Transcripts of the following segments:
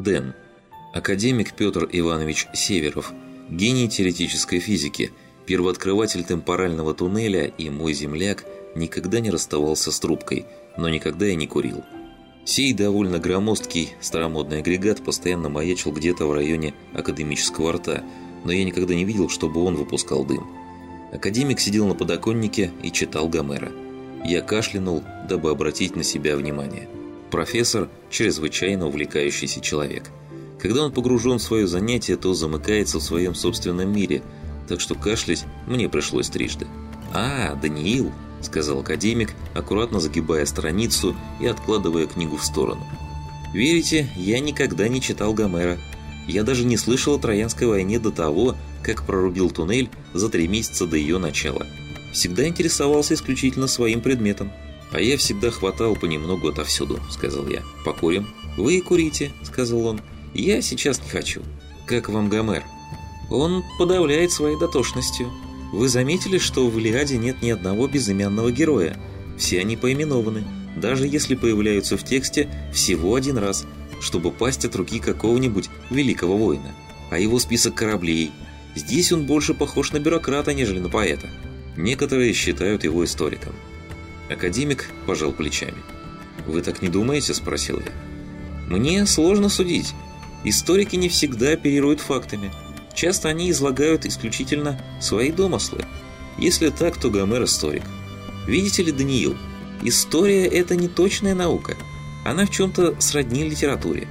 Дэн. Академик Петр Иванович Северов. Гений теоретической физики, первооткрыватель темпорального туннеля и мой земляк никогда не расставался с трубкой, но никогда и не курил. Сей довольно громоздкий старомодный агрегат постоянно маячил где-то в районе академического рта, но я никогда не видел, чтобы он выпускал дым. Академик сидел на подоконнике и читал Гомера. Я кашлянул, дабы обратить на себя внимание. Профессор – чрезвычайно увлекающийся человек. Когда он погружен в свое занятие, то замыкается в своем собственном мире, так что кашлять мне пришлось трижды. «А, Даниил!» – сказал академик, аккуратно загибая страницу и откладывая книгу в сторону. «Верите, я никогда не читал Гомера. Я даже не слышал о Троянской войне до того, как прорубил туннель за три месяца до ее начала. Всегда интересовался исключительно своим предметом. А я всегда хватал понемногу отовсюду», – сказал я. «Покурим?» «Вы курите», – сказал он. «Я сейчас не хочу». «Как вам Гомер?» «Он подавляет своей дотошностью». Вы заметили, что в Илиаде нет ни одного безымянного героя? Все они поименованы, даже если появляются в тексте всего один раз, чтобы пасть от руки какого-нибудь великого воина. А его список кораблей... Здесь он больше похож на бюрократа, нежели на поэта. Некоторые считают его историком. Академик пожал плечами. «Вы так не думаете?» – спросил я. «Мне сложно судить. Историки не всегда оперируют фактами». Часто они излагают исключительно свои домыслы. Если так, то Гомер историк. Видите ли, Даниил, история – это не точная наука. Она в чем-то сродни литературе.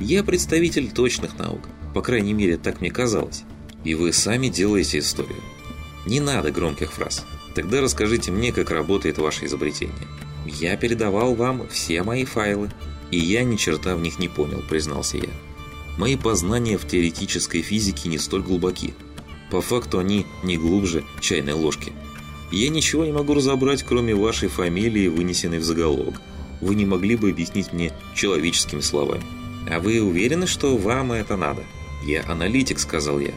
Я представитель точных наук, по крайней мере, так мне казалось. И вы сами делаете историю. Не надо громких фраз. Тогда расскажите мне, как работает ваше изобретение. Я передавал вам все мои файлы, и я ни черта в них не понял, признался я. Мои познания в теоретической физике не столь глубоки. По факту они не глубже чайной ложки. Я ничего не могу разобрать, кроме вашей фамилии, вынесенной в заголовок. Вы не могли бы объяснить мне человеческими словами. А вы уверены, что вам это надо? Я аналитик, сказал я.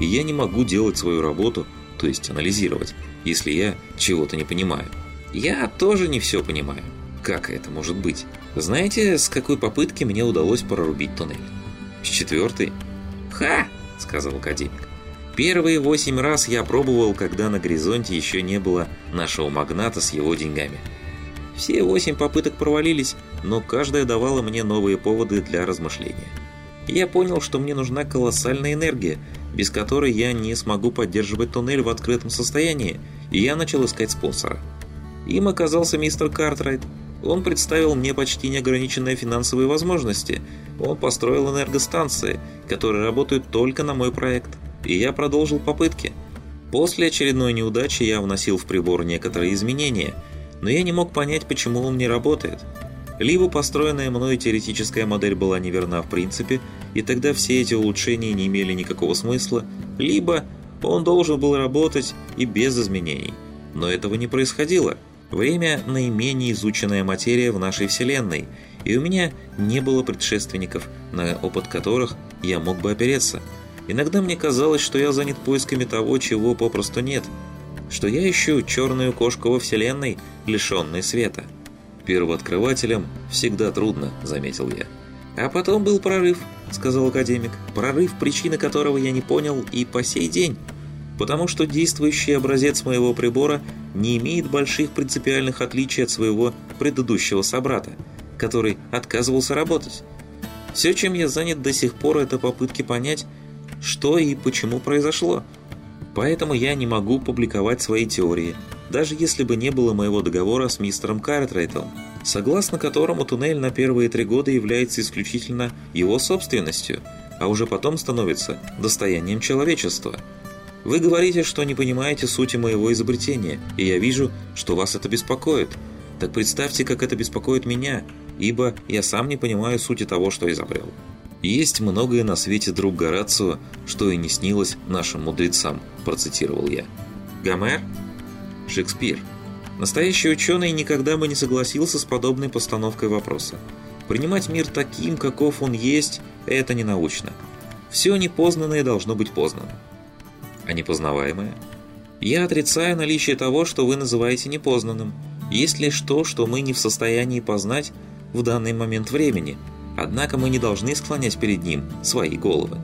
И я не могу делать свою работу, то есть анализировать, если я чего-то не понимаю. Я тоже не все понимаю. Как это может быть? Знаете, с какой попытки мне удалось прорубить туннель? С четвертой? «Ха!» – сказал академик. «Первые восемь раз я пробовал, когда на горизонте еще не было нашего магната с его деньгами. Все восемь попыток провалились, но каждая давала мне новые поводы для размышления. Я понял, что мне нужна колоссальная энергия, без которой я не смогу поддерживать туннель в открытом состоянии, и я начал искать спонсора. Им оказался мистер Картрайт – он представил мне почти неограниченные финансовые возможности. Он построил энергостанции, которые работают только на мой проект. И я продолжил попытки. После очередной неудачи я вносил в прибор некоторые изменения, но я не мог понять, почему он не работает. Либо построенная мной теоретическая модель была неверна в принципе, и тогда все эти улучшения не имели никакого смысла, либо он должен был работать и без изменений. Но этого не происходило. Время – наименее изученная материя в нашей Вселенной, и у меня не было предшественников, на опыт которых я мог бы опереться. Иногда мне казалось, что я занят поисками того, чего попросту нет, что я ищу черную кошку во Вселенной, лишенной света. «Первооткрывателям всегда трудно», – заметил я. «А потом был прорыв», – сказал академик. «Прорыв, причины которого я не понял и по сей день» потому что действующий образец моего прибора не имеет больших принципиальных отличий от своего предыдущего собрата, который отказывался работать. Все, чем я занят до сих пор, это попытки понять, что и почему произошло. Поэтому я не могу публиковать свои теории, даже если бы не было моего договора с мистером Картрайтом, согласно которому туннель на первые три года является исключительно его собственностью, а уже потом становится достоянием человечества – вы говорите, что не понимаете сути моего изобретения, и я вижу, что вас это беспокоит. Так представьте, как это беспокоит меня, ибо я сам не понимаю сути того, что изобрел. Есть многое на свете, друг Горацио, что и не снилось нашим мудрецам, процитировал я. Гомер? Шекспир. Настоящий ученый никогда бы не согласился с подобной постановкой вопроса. Принимать мир таким, каков он есть, это не научно. Все непознанное должно быть познано а непознаваемое? Я отрицаю наличие того, что вы называете непознанным. Есть лишь то, что мы не в состоянии познать в данный момент времени. Однако мы не должны склонять перед ним свои головы.